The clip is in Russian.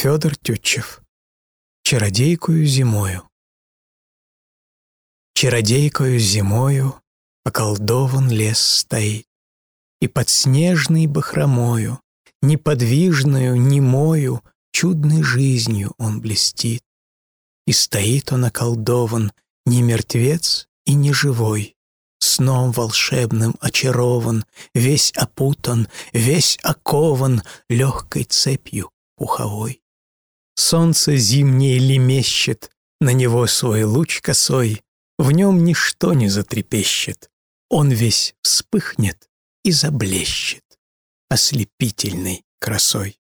Федор Тютчев. Чародейкою зимою. Чародейкою зимою околдован лес стоит, И под снежной бахромою, неподвижную, немою, Чудной жизнью он блестит. И стоит он околдован, не мертвец и не живой, Сном волшебным очарован, Весь опутан, весь окован Легкой цепью пуховой. Солнце зимнее лемещет, На него свой луч косой, В нем ничто не затрепещет, Он весь вспыхнет и заблещет Ослепительной красой.